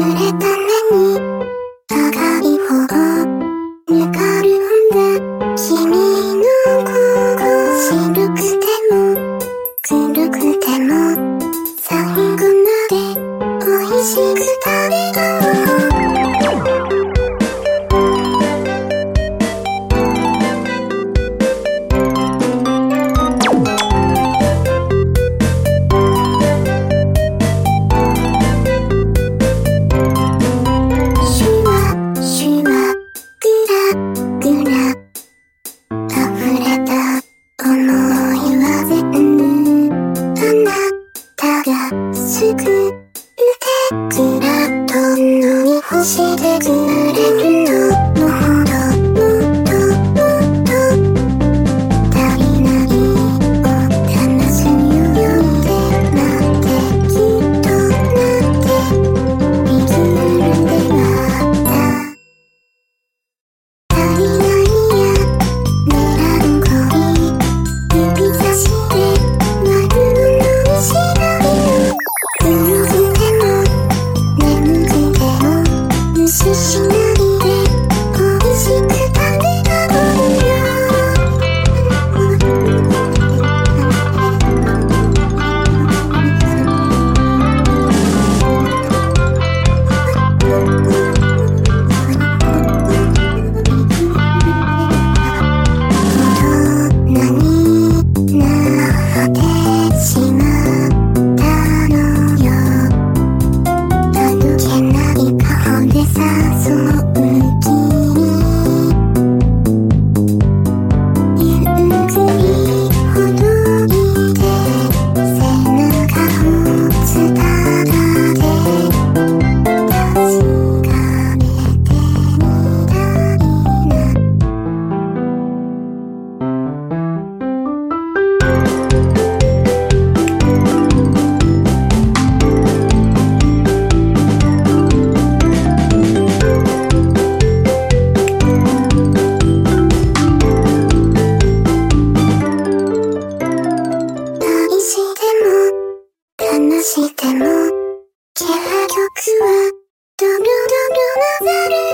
れたらすぐ抜けくらどんのにほしてくれるしても結局はドロドミョなざる